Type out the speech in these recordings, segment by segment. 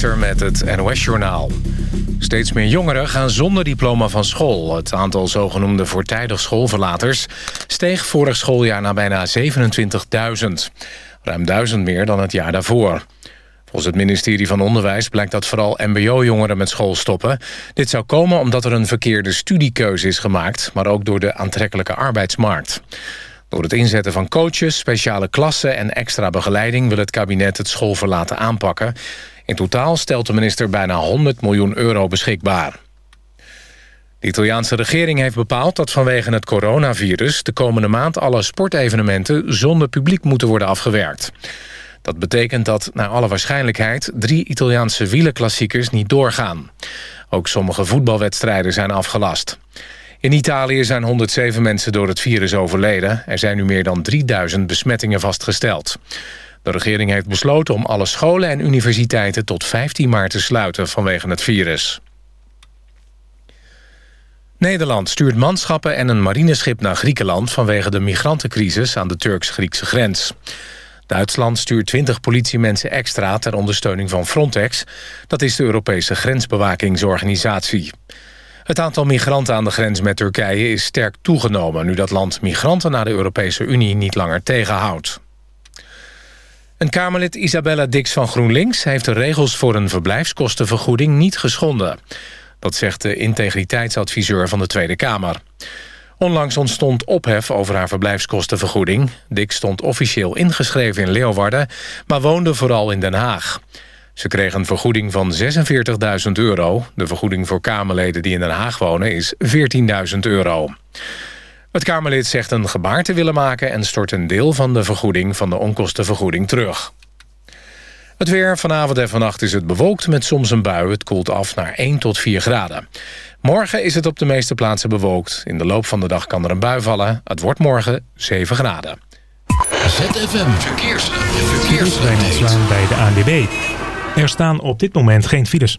Met het NOS-journaal. Steeds meer jongeren gaan zonder diploma van school. Het aantal zogenoemde voortijdig schoolverlaters... steeg vorig schooljaar naar bijna 27.000. Ruim 1000 meer dan het jaar daarvoor. Volgens het ministerie van Onderwijs blijkt dat vooral mbo-jongeren met school stoppen. Dit zou komen omdat er een verkeerde studiekeuze is gemaakt... maar ook door de aantrekkelijke arbeidsmarkt. Door het inzetten van coaches, speciale klassen en extra begeleiding... wil het kabinet het schoolverlaten aanpakken. In totaal stelt de minister bijna 100 miljoen euro beschikbaar. De Italiaanse regering heeft bepaald dat vanwege het coronavirus... de komende maand alle sportevenementen zonder publiek moeten worden afgewerkt. Dat betekent dat naar alle waarschijnlijkheid... drie Italiaanse wielerklassiekers niet doorgaan. Ook sommige voetbalwedstrijden zijn afgelast. In Italië zijn 107 mensen door het virus overleden. Er zijn nu meer dan 3000 besmettingen vastgesteld. De regering heeft besloten om alle scholen en universiteiten tot 15 maart te sluiten vanwege het virus. Nederland stuurt manschappen en een marineschip naar Griekenland... vanwege de migrantencrisis aan de Turks-Griekse grens. Duitsland stuurt 20 politiemensen extra ter ondersteuning van Frontex. Dat is de Europese grensbewakingsorganisatie. Het aantal migranten aan de grens met Turkije is sterk toegenomen... nu dat land migranten naar de Europese Unie niet langer tegenhoudt. Een Kamerlid Isabella Dix van GroenLinks... heeft de regels voor een verblijfskostenvergoeding niet geschonden. Dat zegt de integriteitsadviseur van de Tweede Kamer. Onlangs ontstond ophef over haar verblijfskostenvergoeding. Dix stond officieel ingeschreven in Leeuwarden... maar woonde vooral in Den Haag. Ze kregen een vergoeding van 46.000 euro. De vergoeding voor Kamerleden die in Den Haag wonen is 14.000 euro. Het Kamerlid zegt een gebaar te willen maken... en stort een deel van de vergoeding van de onkostenvergoeding terug. Het weer vanavond en vannacht is het bewolkt met soms een bui. Het koelt af naar 1 tot 4 graden. Morgen is het op de meeste plaatsen bewolkt. In de loop van de dag kan er een bui vallen. Het wordt morgen 7 graden. ZFM Verkeers. Verkeers. bij de ANWB. Er staan op dit moment geen files.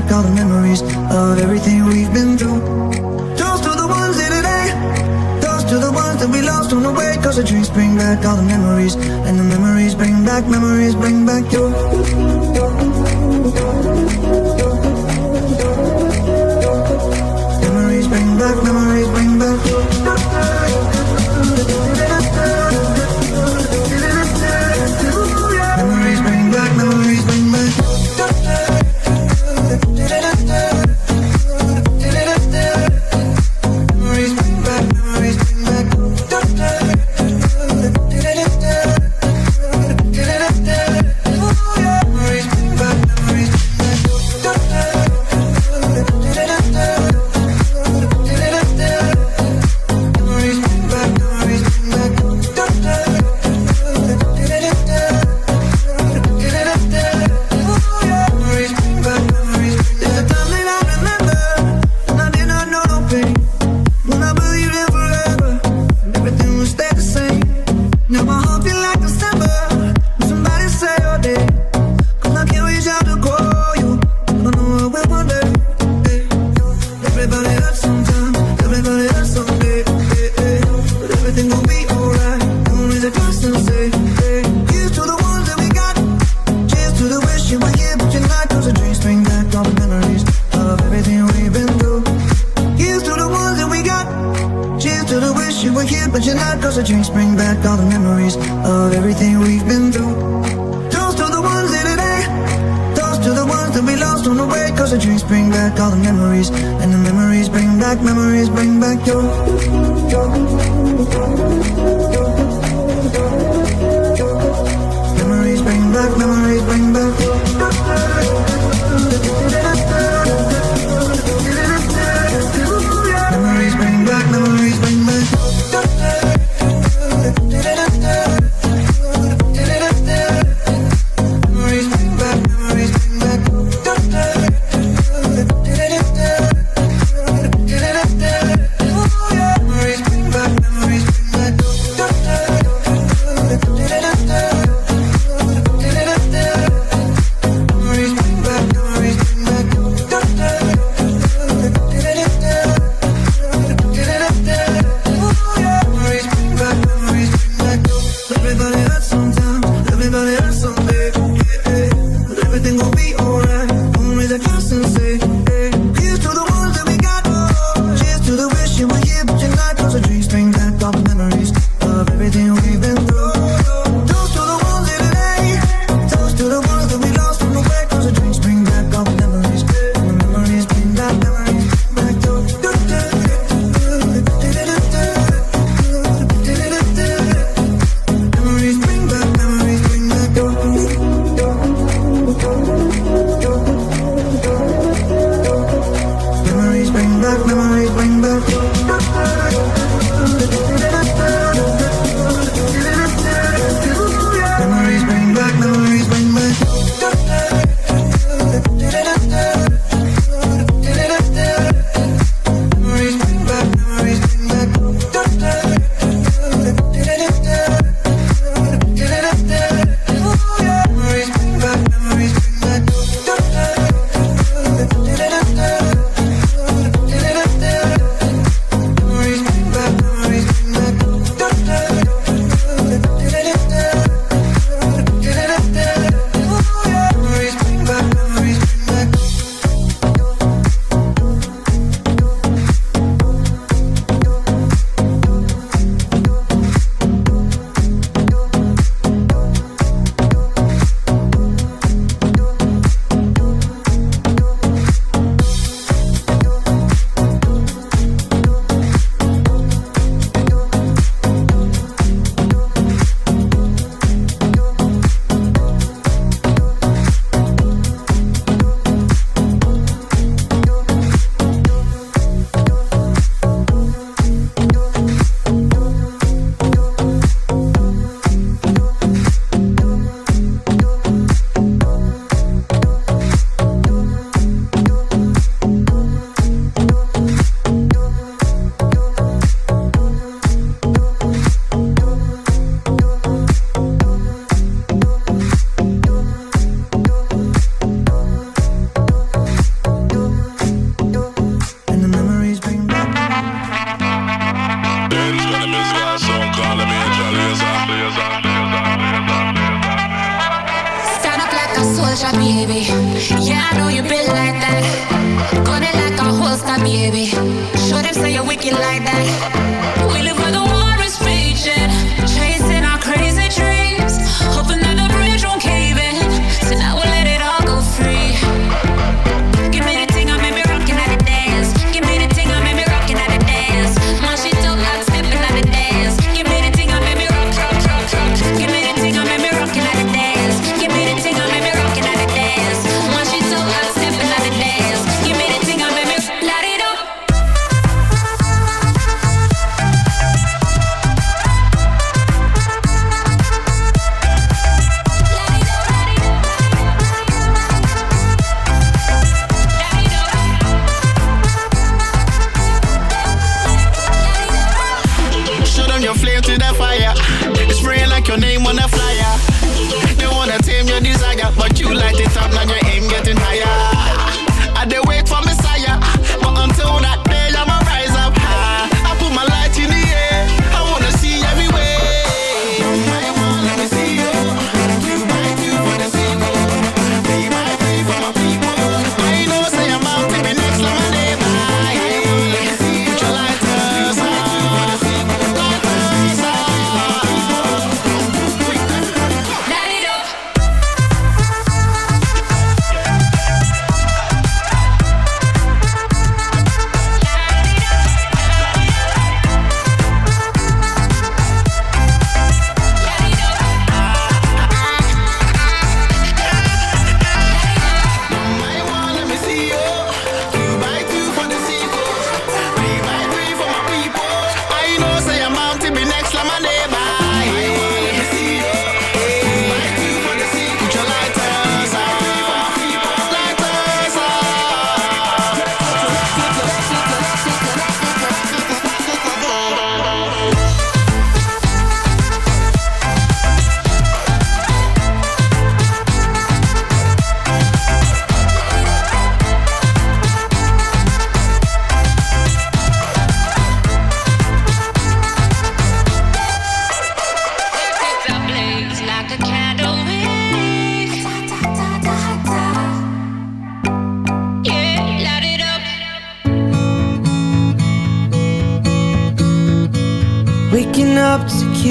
back all the memories of everything we've been through. Toast to the ones in today, eh? toast to the ones that we lost on the way. Cause the dreams bring back all the memories, and the memories bring back memories, bring back you. Memories bring back memories, bring back you.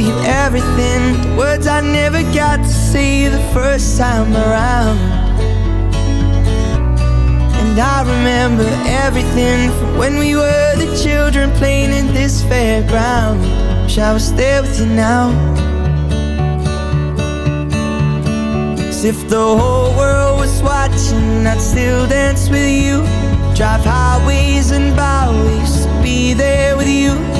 you everything, the words I never got to say the first time around. And I remember everything from when we were the children playing in this fairground. Shall I stay with you now? 'Cause if the whole world was watching, I'd still dance with you. Drive highways and byways to be there with you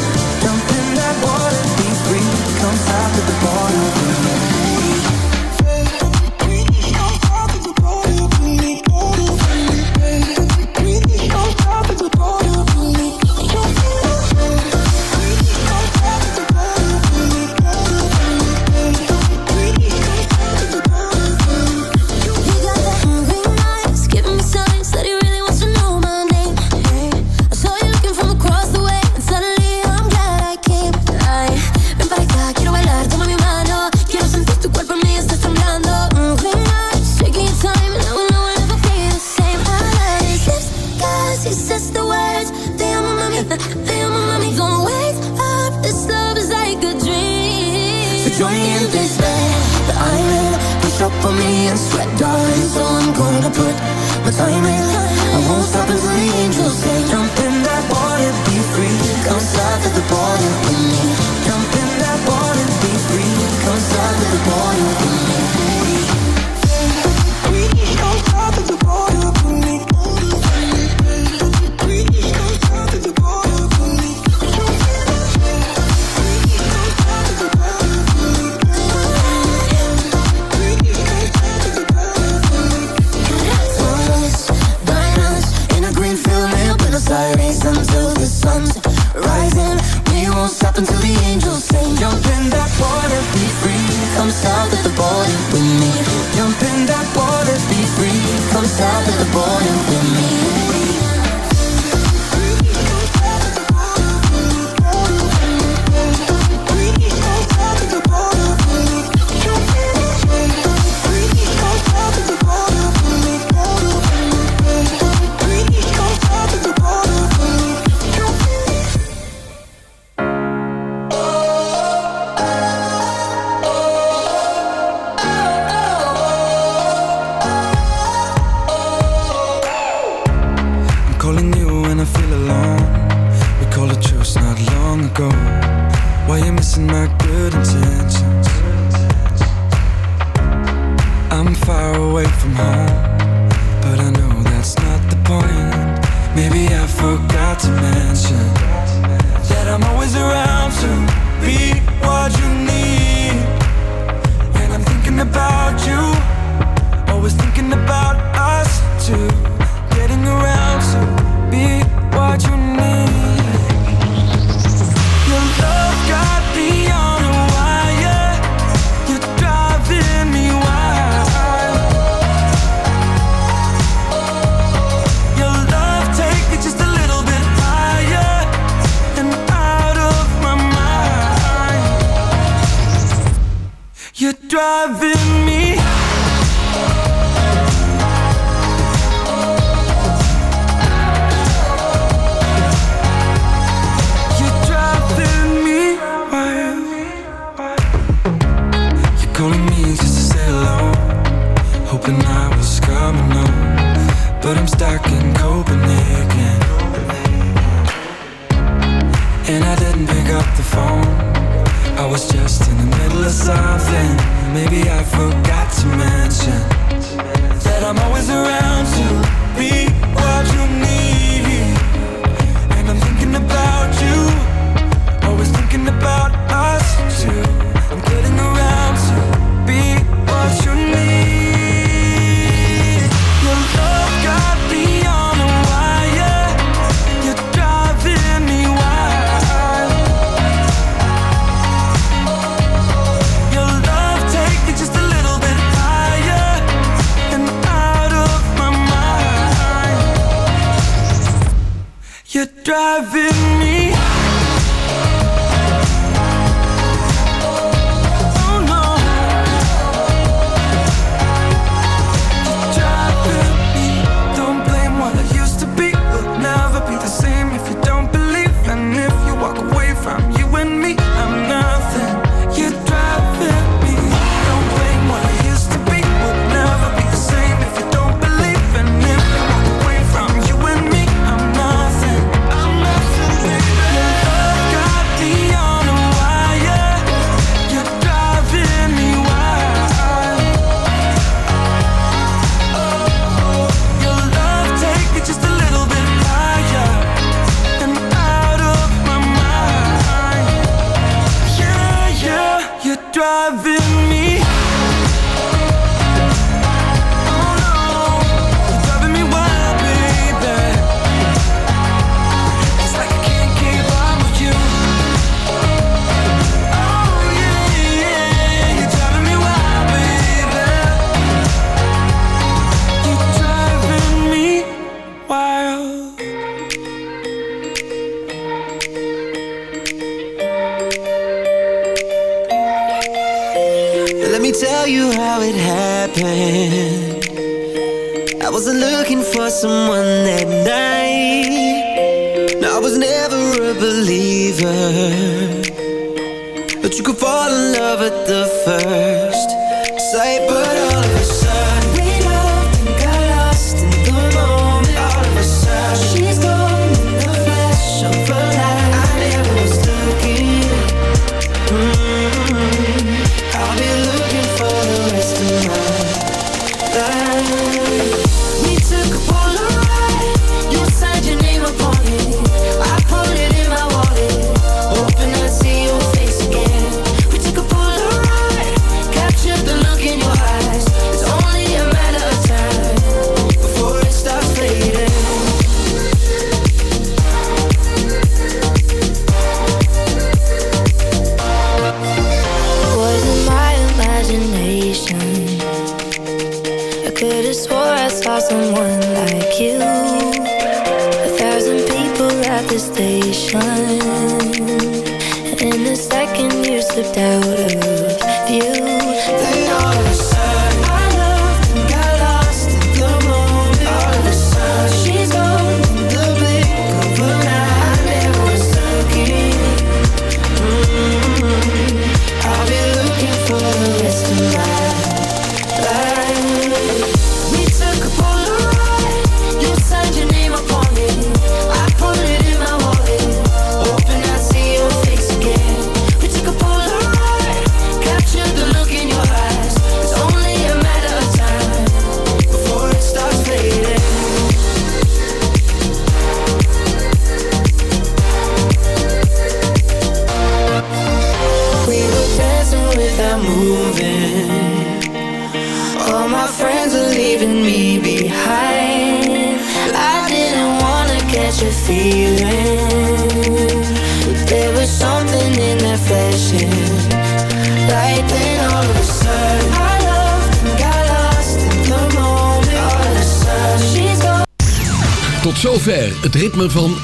To the border with me. Up on me and sweat, darling. So I'm gonna put my time in. I won't stop until the angels say, Jump in that water, be free. Come south of the border with me. Jump in that water, be free. Come south of the border